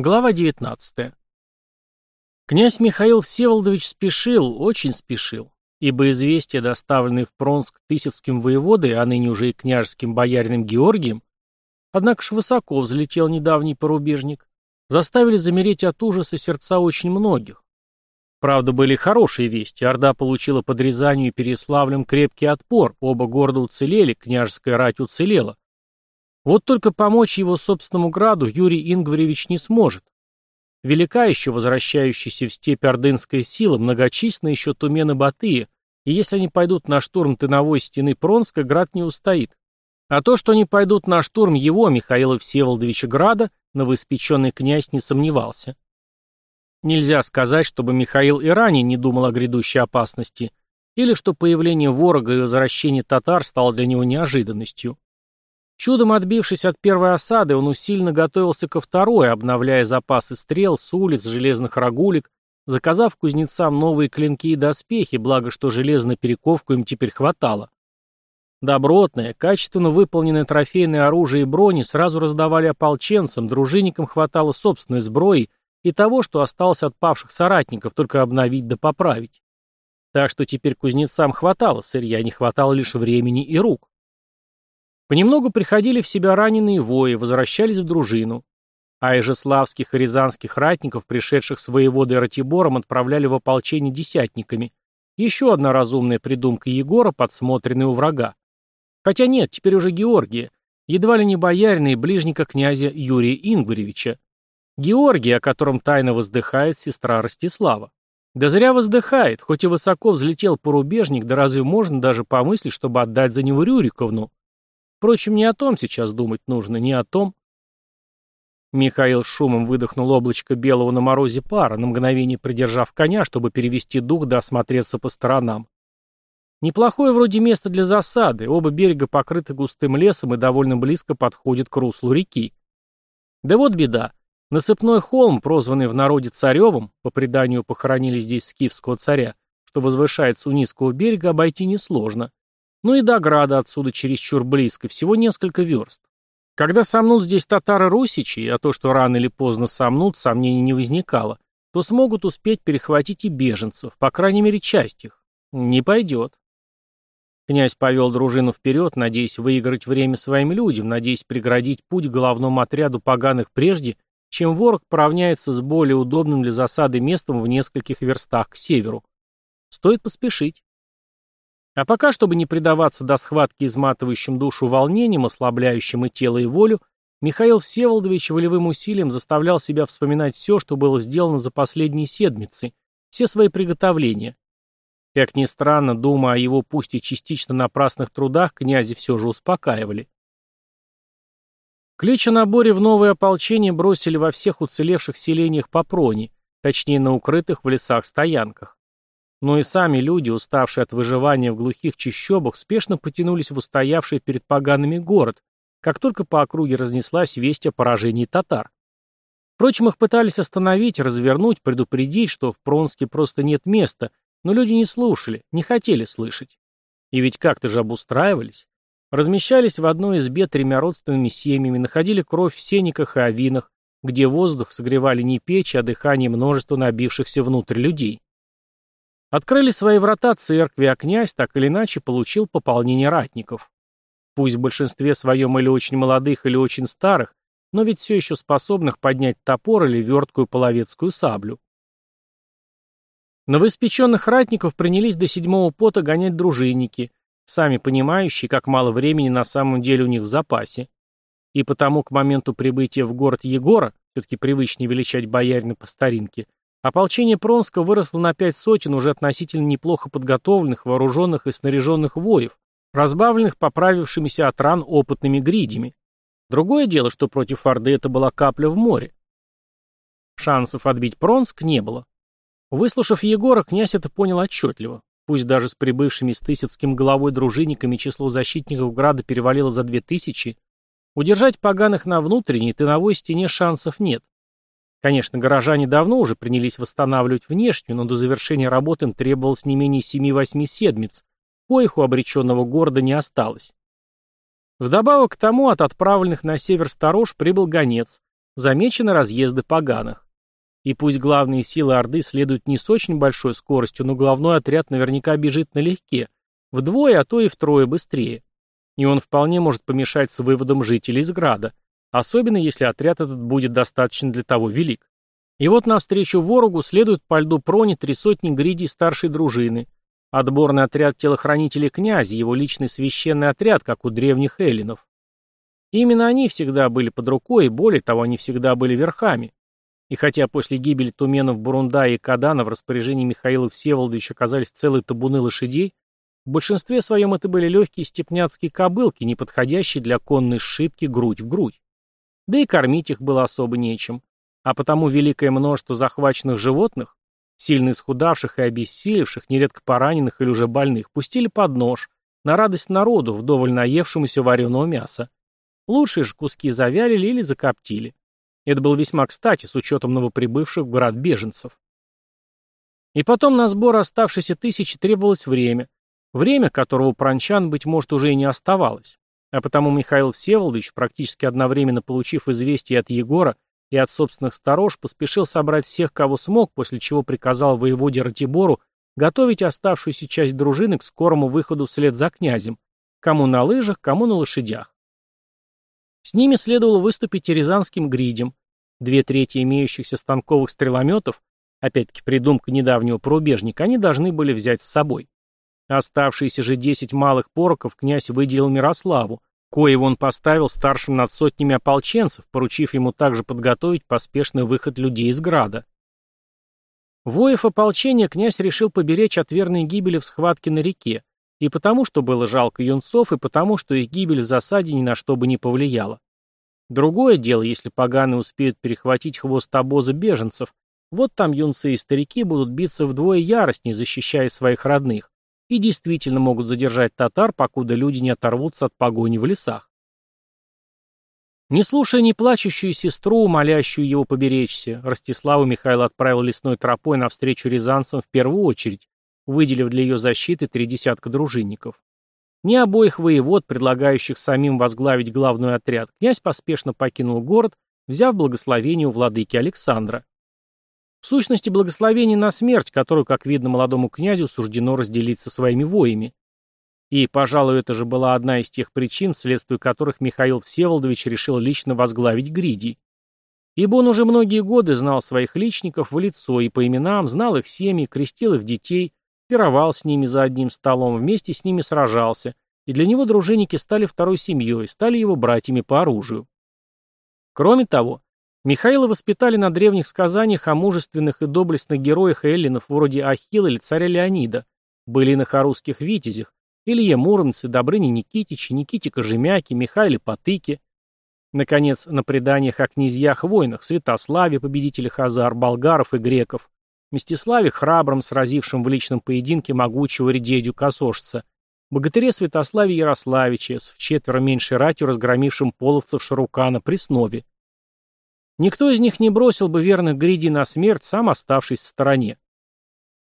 Глава 19. Князь Михаил Всеволодович спешил, очень спешил, ибо известия, доставленные в Пронск Тысяцким воеводой, а ныне уже и княжеским боярином Георгием, однако ж высоко взлетел недавний порубежник, заставили замереть от ужаса сердца очень многих. Правда, были хорошие вести. Орда получила под Рязанью и Переславлем крепкий отпор, оба города уцелели, княжеская рать уцелела. Вот только помочь его собственному граду Юрий Ингваревич не сможет. Велика еще возвращающаяся в степь ордынская сила, многочисленны еще тумены Батыя, и если они пойдут на штурм тыновой стены Пронска, град не устоит. А то, что они пойдут на штурм его, Михаила Всеволодовича Града, новоиспеченный князь не сомневался. Нельзя сказать, чтобы Михаил и ранее не думал о грядущей опасности, или что появление ворога и возвращение татар стало для него неожиданностью. Чудом отбившись от первой осады, он усиленно готовился ко второй, обновляя запасы стрел, с улиц, железных рогулек, заказав кузнецам новые клинки и доспехи, благо что железной перековку им теперь хватало. Добротное, качественно выполненное трофейное оружие и брони сразу раздавали ополченцам, дружинникам хватало собственной сброи и того, что осталось от павших соратников, только обновить да поправить. Так что теперь кузнецам хватало сырья, не хватало лишь времени и рук. Понемногу приходили в себя раненые вои, возвращались в дружину. А ижеславских и рязанских ратников, пришедших с воеводой Ратибором, отправляли в ополчение десятниками. Еще одна разумная придумка Егора, подсмотренная у врага. Хотя нет, теперь уже Георгия, едва ли не боярина и ближника князя Юрия Ингваревича. Георгий, о котором тайно воздыхает сестра Ростислава. Да зря воздыхает, хоть и высоко взлетел порубежник, да разве можно даже помыслить, чтобы отдать за него Рюриковну? Впрочем, не о том сейчас думать нужно, не о том. Михаил шумом выдохнул облачко белого на морозе пара, на мгновение придержав коня, чтобы перевести дух да осмотреться по сторонам. Неплохое вроде место для засады, оба берега покрыты густым лесом и довольно близко подходят к руслу реки. Да вот беда. Насыпной холм, прозванный в народе Царевым, по преданию похоронили здесь скифского царя, что возвышается у низкого берега, обойти несложно. Ну и до града отсюда чересчур близко, всего несколько верст. Когда сомнут здесь татары-русичи, а то, что рано или поздно сомнут, сомнений не возникало, то смогут успеть перехватить и беженцев, по крайней мере часть их. Не пойдет. Князь повел дружину вперед, надеясь выиграть время своим людям, надеясь преградить путь головному отряду поганых прежде, чем ворог поравняется с более удобным для засады местом в нескольких верстах к северу. Стоит поспешить. А пока, чтобы не предаваться до схватки изматывающим душу волнением, ослабляющим и тело, и волю, Михаил Всеволодович волевым усилием заставлял себя вспоминать все, что было сделано за последние седмицы, все свои приготовления. Как ни странно, думая о его пусть и частично напрасных трудах, князи все же успокаивали. Клич о наборе в новое ополчение бросили во всех уцелевших селениях по прони, точнее на укрытых в лесах стоянках. Но и сами люди, уставшие от выживания в глухих чащобах, спешно потянулись в устоявший перед погаными город, как только по округе разнеслась весть о поражении татар. Впрочем, их пытались остановить, развернуть, предупредить, что в Пронске просто нет места, но люди не слушали, не хотели слышать. И ведь как-то же обустраивались. Размещались в одной избе тремя родственными семьями, находили кровь в сениках и овинах, где воздух согревали не печи, а дыхание множества набившихся внутрь людей. Открыли свои врата церкви, а князь так или иначе получил пополнение ратников. Пусть в большинстве своем или очень молодых, или очень старых, но ведь все еще способных поднять топор или верткую половецкую саблю. Новоиспеченных ратников принялись до седьмого пота гонять дружинники, сами понимающие, как мало времени на самом деле у них в запасе. И потому к моменту прибытия в город Егора, все-таки привычнее величать боярина по старинке, Ополчение Пронска выросло на пять сотен уже относительно неплохо подготовленных, вооруженных и снаряженных воев, разбавленных поправившимися от ран опытными гридями. Другое дело, что против Орды это была капля в море. Шансов отбить Пронск не было. Выслушав Егора, князь это понял отчетливо. Пусть даже с прибывшими с Тысяцким головой дружинниками число защитников Града перевалило за две тысячи, удержать поганых на внутренней тыновой стене шансов нет. Конечно, горожане давно уже принялись восстанавливать внешнюю, но до завершения работ им требовалось не менее 7-8 седмиц, коих у обреченного города не осталось. Вдобавок к тому, от отправленных на север сторож прибыл гонец, замечены разъезды поганых. И пусть главные силы Орды следуют не с очень большой скоростью, но головной отряд наверняка бежит налегке, вдвое, а то и втрое быстрее. И он вполне может помешать с выводом жителей из Града, особенно если отряд этот будет достаточно для того велик. И вот навстречу ворогу следуют по льду прони три сотни гридей старшей дружины, отборный отряд телохранителей князя, его личный священный отряд, как у древних эллинов. именно они всегда были под рукой, и более того, они всегда были верхами. И хотя после гибели туменов Бурундая и Кадана в распоряжении Михаила Всеволодовича оказались целые табуны лошадей, в большинстве своем это были легкие степняцкие кобылки, не подходящие для конной сшибки грудь в грудь. Да и кормить их было особо нечем. А потому великое множество захваченных животных, сильно исхудавших и обессилевших, нередко пораненных или уже больных, пустили под нож, на радость народу, вдоволь наевшемуся вареного мяса. Лучшие же куски завялили или закоптили. Это было весьма кстати, с учетом новоприбывших в город беженцев. И потом на сбор оставшейся тысячи требовалось время. Время, которого у пранчан, быть может, уже и не оставалось. А потому Михаил Всеволодович, практически одновременно получив известие от Егора и от собственных сторож, поспешил собрать всех, кого смог, после чего приказал воеводе Ратибору готовить оставшуюся часть дружины к скорому выходу вслед за князем, кому на лыжах, кому на лошадях. С ними следовало выступить и рязанским гридем. Две трети имеющихся станковых стрелометов, опять-таки придумка недавнего порубежника, они должны были взять с собой. Оставшиеся же десять малых пороков князь выделил Мирославу, коего он поставил старшим над сотнями ополченцев, поручив ему также подготовить поспешный выход людей из града. Воев ополчения князь решил поберечь от верной гибели в схватке на реке, и потому, что было жалко юнцов, и потому, что их гибель в засаде ни на что бы не повлияла. Другое дело, если поганые успеют перехватить хвост обоза беженцев, вот там юнцы и старики будут биться вдвое яростнее, защищая своих родных, и действительно могут задержать татар, покуда люди не оторвутся от погони в лесах. Не слушая ни плачущую сестру, молящую его поберечься, Ростиславу Михаил отправил лесной тропой навстречу рязанцам в первую очередь, выделив для ее защиты три десятка дружинников. Ни обоих воевод, предлагающих самим возглавить главный отряд, князь поспешно покинул город, взяв благословение у владыки Александра. В сущности, благословение на смерть, которую, как видно, молодому князю суждено разделить со своими воями. И, пожалуй, это же была одна из тех причин, вследствие которых Михаил Всеволодович решил лично возглавить Гридий. Ибо он уже многие годы знал своих личников в лицо и по именам, знал их семьи, крестил их детей, пировал с ними за одним столом, вместе с ними сражался, и для него дружинники стали второй семьей, стали его братьями по оружию. Кроме того, Михаила воспитали на древних сказаниях о мужественных и доблестных героях эллинов вроде Ахилла или царя Леонида, былинах о русских витязях, Илье Муромце, Добрыне Никитиче, Никите Кожемяке, Михаиле Потыке. Наконец, на преданиях о князьях-войнах, Святославе, победителях азар, болгаров и греков, Мстиславе Храбром, сразившем в личном поединке могучего редедю Косошца, богатыре Святославе Ярославиче, с вчетверо меньшей ратью разгромившим половцев Шарукана при Снове. Никто из них не бросил бы верных гриди на смерть, сам оставшись в стороне.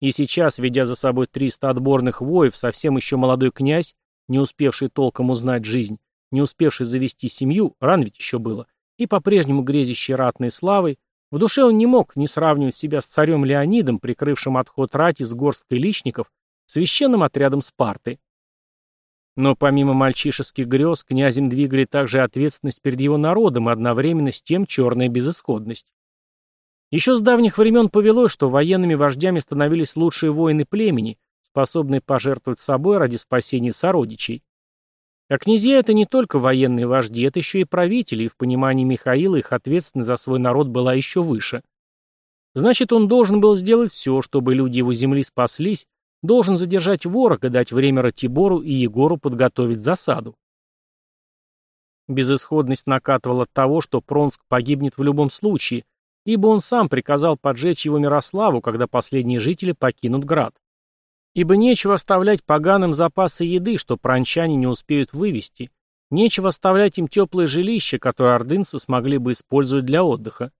И сейчас, ведя за собой 300 отборных воев, совсем еще молодой князь, не успевший толком узнать жизнь, не успевший завести семью, ран ведь еще было, и по-прежнему грезящий ратной славой, в душе он не мог не сравнивать себя с царем Леонидом, прикрывшим отход рати с горсткой личников, священным отрядом Спарты. Но помимо мальчишеских грез, князем двигали также ответственность перед его народом и одновременно с тем черная безысходность. Еще с давних времен повелось, что военными вождями становились лучшие воины племени, способные пожертвовать собой ради спасения сородичей. А князья — это не только военные вожди, это еще и правители, и в понимании Михаила их ответственность за свой народ была еще выше. Значит, он должен был сделать все, чтобы люди его земли спаслись, должен задержать ворога, дать время Ратибору и Егору подготовить засаду. Безысходность накатывала от того, что Пронск погибнет в любом случае, ибо он сам приказал поджечь его Мирославу, когда последние жители покинут град. Ибо нечего оставлять поганым запасы еды, что пранчане не успеют вывести. Нечего оставлять им теплое жилище, которое ордынцы смогли бы использовать для отдыха.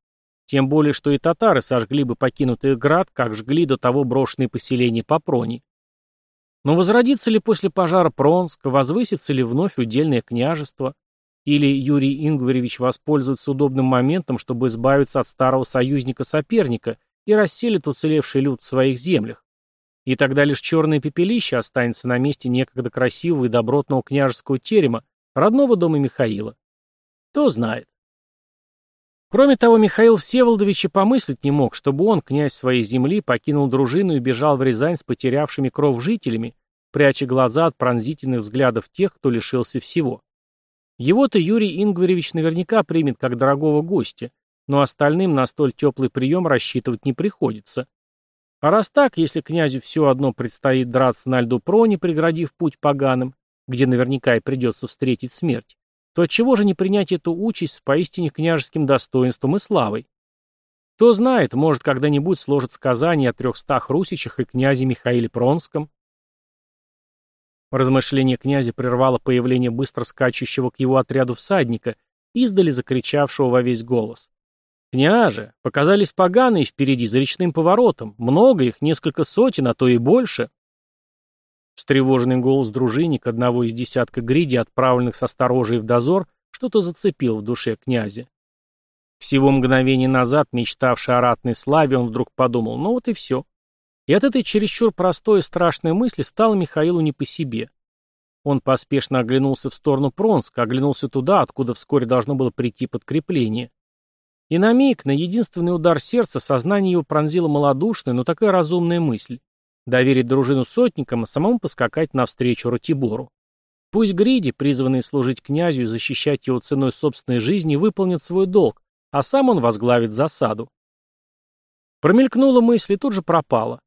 Тем более, что и татары сожгли бы покинутый град, как жгли до того брошенные поселения по Прони. Но возродится ли после пожара Пронск, возвысится ли вновь удельное княжество? Или Юрий Ингваревич воспользуется удобным моментом, чтобы избавиться от старого союзника-соперника и расселит уцелевший люд в своих землях. И тогда лишь черное пепелище останется на месте некогда красивого и добротного княжеского терема, родного дома Михаила. Кто знает. Кроме того, Михаил Всеволодович и помыслить не мог, чтобы он, князь своей земли, покинул дружину и бежал в Рязань с потерявшими кров жителями, пряча глаза от пронзительных взглядов тех, кто лишился всего. Его-то Юрий Ингваревич наверняка примет как дорогого гостя, но остальным на столь теплый прием рассчитывать не приходится. А раз так, если князю все одно предстоит драться на льду прони, преградив путь поганым, где наверняка и придется встретить смерть, то отчего же не принять эту участь с поистине княжеским достоинством и славой? Кто знает, может, когда-нибудь сложат сказание о трехстах русичах и князе Михаиле Пронском, Размышление князя прервало появление быстро скачущего к его отряду всадника, издали закричавшего во весь голос. «Княже, показались поганые впереди, за речным поворотом. Много их, несколько сотен, а то и больше». Встревоженный голос дружинника, одного из десятка гриди, отправленных со сторожей в дозор, что-то зацепил в душе князя. Всего мгновение назад, мечтавший о ратной славе, он вдруг подумал, ну вот и все. И от этой чересчур простой и страшной мысли стало Михаилу не по себе. Он поспешно оглянулся в сторону Пронска, оглянулся туда, откуда вскоре должно было прийти подкрепление. И на миг, на единственный удар сердца, сознание его пронзила малодушная, но такая разумная мысль. Доверить дружину сотникам, а самому поскакать навстречу Ратибору. Пусть Гриди, призванные служить князю и защищать его ценой собственной жизни, выполнят свой долг, а сам он возглавит засаду. Промелькнула мысль и тут же пропала.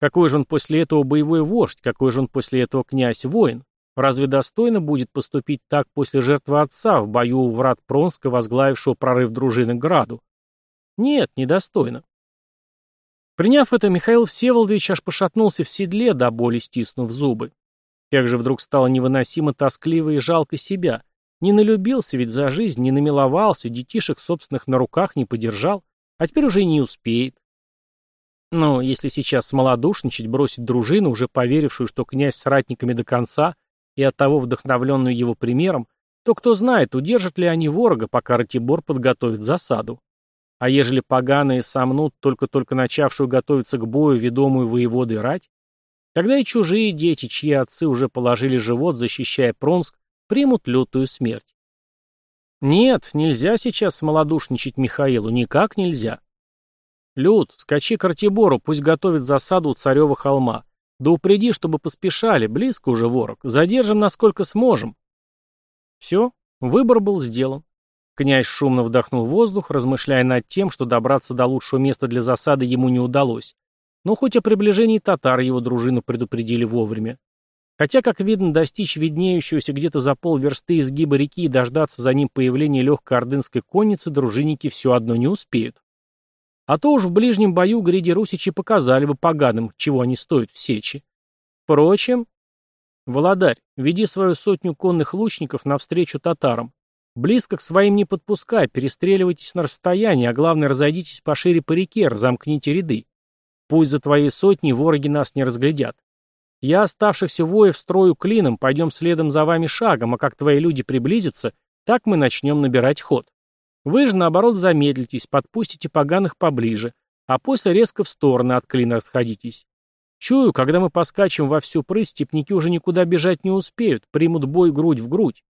Какой же он после этого боевой вождь, какой же он после этого князь-воин? Разве достойно будет поступить так после жертвы отца в бою у врат Пронска, возглавившего прорыв дружины к Граду? Нет, недостойно. Приняв это, Михаил Всеволодович аж пошатнулся в седле, до боли стиснув зубы. Как же вдруг стало невыносимо тоскливо и жалко себя. Не налюбился ведь за жизнь, не намиловался, детишек собственных на руках не подержал, а теперь уже не успеет. Но если сейчас смолодушничать, бросить дружину, уже поверившую, что князь с ратниками до конца, и оттого вдохновленную его примером, то кто знает, удержат ли они ворога, пока Ратибор подготовит засаду. А ежели поганые сомнут только-только начавшую готовиться к бою ведомую воеводой рать, тогда и чужие дети, чьи отцы уже положили живот, защищая Пронск, примут лютую смерть. Нет, нельзя сейчас смолодушничать Михаилу, никак нельзя. «Люд, скачи к Артибору, пусть готовит засаду у Царева холма. Да упреди, чтобы поспешали, близко уже ворог. Задержим, насколько сможем». Все, выбор был сделан. Князь шумно вдохнул воздух, размышляя над тем, что добраться до лучшего места для засады ему не удалось. Но хоть о приближении татар его дружину предупредили вовремя. Хотя, как видно, достичь виднеющегося где-то за полверсты изгиба реки и дождаться за ним появления легкой ордынской конницы дружинники все одно не успеют. А то уж в ближнем бою гриди русичи показали бы поганым, чего они стоят в сечи. Впрочем, Володарь, веди свою сотню конных лучников навстречу татарам. Близко к своим не подпускай, перестреливайтесь на расстоянии, а главное разойдитесь пошире по реке, разомкните ряды. Пусть за твоей сотней вороги нас не разглядят. Я оставшихся воев строю клином, пойдем следом за вами шагом, а как твои люди приблизятся, так мы начнем набирать ход. Вы же, наоборот, замедлитесь, подпустите поганых поближе, а после резко в стороны от клина расходитесь. Чую, когда мы поскачем во всю прыть, степники уже никуда бежать не успеют, примут бой грудь в грудь.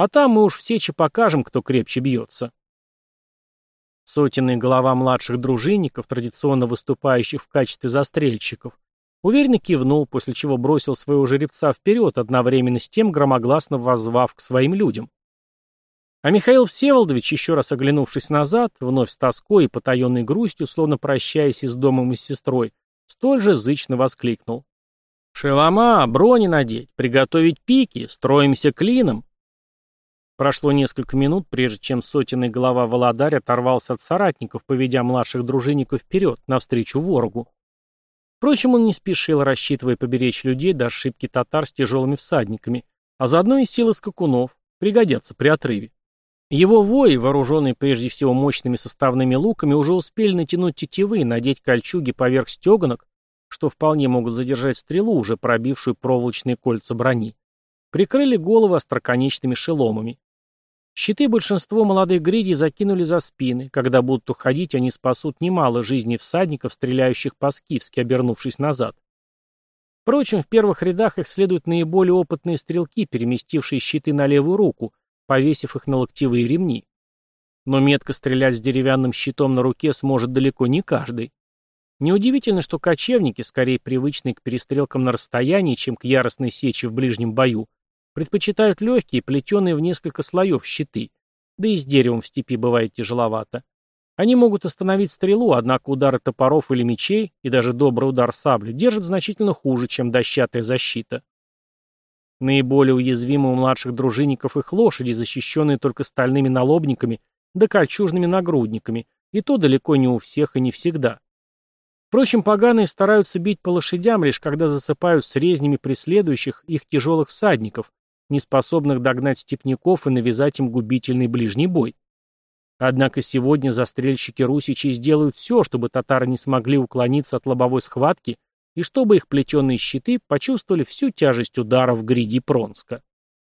А там мы уж в сече покажем, кто крепче бьется. Сотенная голова младших дружинников, традиционно выступающих в качестве застрельщиков, уверенно кивнул, после чего бросил своего жеребца вперед, одновременно с тем громогласно воззвав к своим людям. А Михаил Всеволодович, еще раз оглянувшись назад, вновь с тоской и потаенной грустью, словно прощаясь и с домом и с сестрой, столь же зычно воскликнул. «Шелома, брони надеть, приготовить пики, строимся клином!» Прошло несколько минут, прежде чем сотенный голова Володарь оторвался от соратников, поведя младших дружинников вперед, навстречу ворогу. Впрочем, он не спешил, рассчитывая поберечь людей до ошибки татар с тяжелыми всадниками, а заодно и силы скакунов, пригодятся при отрыве. Его вои, вооруженные прежде всего мощными составными луками, уже успели натянуть тетивы и надеть кольчуги поверх стеганок, что вполне могут задержать стрелу, уже пробившую проволочные кольца брони. Прикрыли головы остроконечными шеломами. Щиты большинство молодых гридей закинули за спины. Когда будут уходить, они спасут немало жизней всадников, стреляющих по-скифски, обернувшись назад. Впрочем, в первых рядах их следуют наиболее опытные стрелки, переместившие щиты на левую руку, повесив их на локтевые ремни. Но метко стрелять с деревянным щитом на руке сможет далеко не каждый. Неудивительно, что кочевники, скорее привычные к перестрелкам на расстоянии, чем к яростной сече в ближнем бою, предпочитают легкие, плетеные в несколько слоев щиты, да и с деревом в степи бывает тяжеловато. Они могут остановить стрелу, однако удары топоров или мечей, и даже добрый удар сабли, держат значительно хуже, чем дощатая защита. Наиболее уязвимы у младших дружинников их лошади, защищенные только стальными налобниками да кольчужными нагрудниками, и то далеко не у всех и не всегда. Впрочем, поганые стараются бить по лошадям, лишь когда засыпают с резнями преследующих их тяжелых всадников, не способных догнать степняков и навязать им губительный ближний бой. Однако сегодня застрельщики русичей сделают все, чтобы татары не смогли уклониться от лобовой схватки и чтобы их плетеные щиты почувствовали всю тяжесть удара в гриди Пронска.